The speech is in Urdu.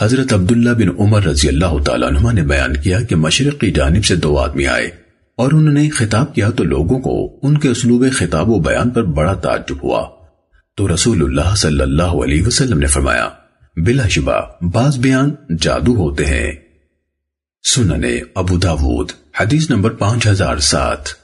حضرت عبداللہ بن عمر رضی اللہ تعالیٰ عنہ نے بیان کیا کہ مشرق کی جانب سے دو آدمی آئے اور انہوں نے خطاب کیا تو لوگوں کو ان کے اسلوب خطاب و بیان پر بڑا تعجب ہوا۔ تو رسول اللہ صلی اللہ علیہ وسلم نے فرمایا، بلا شبہ بعض بیان جادو ہوتے ہیں۔ سننے ابو داود، حدیث نمبر پانچ ہزار سات۔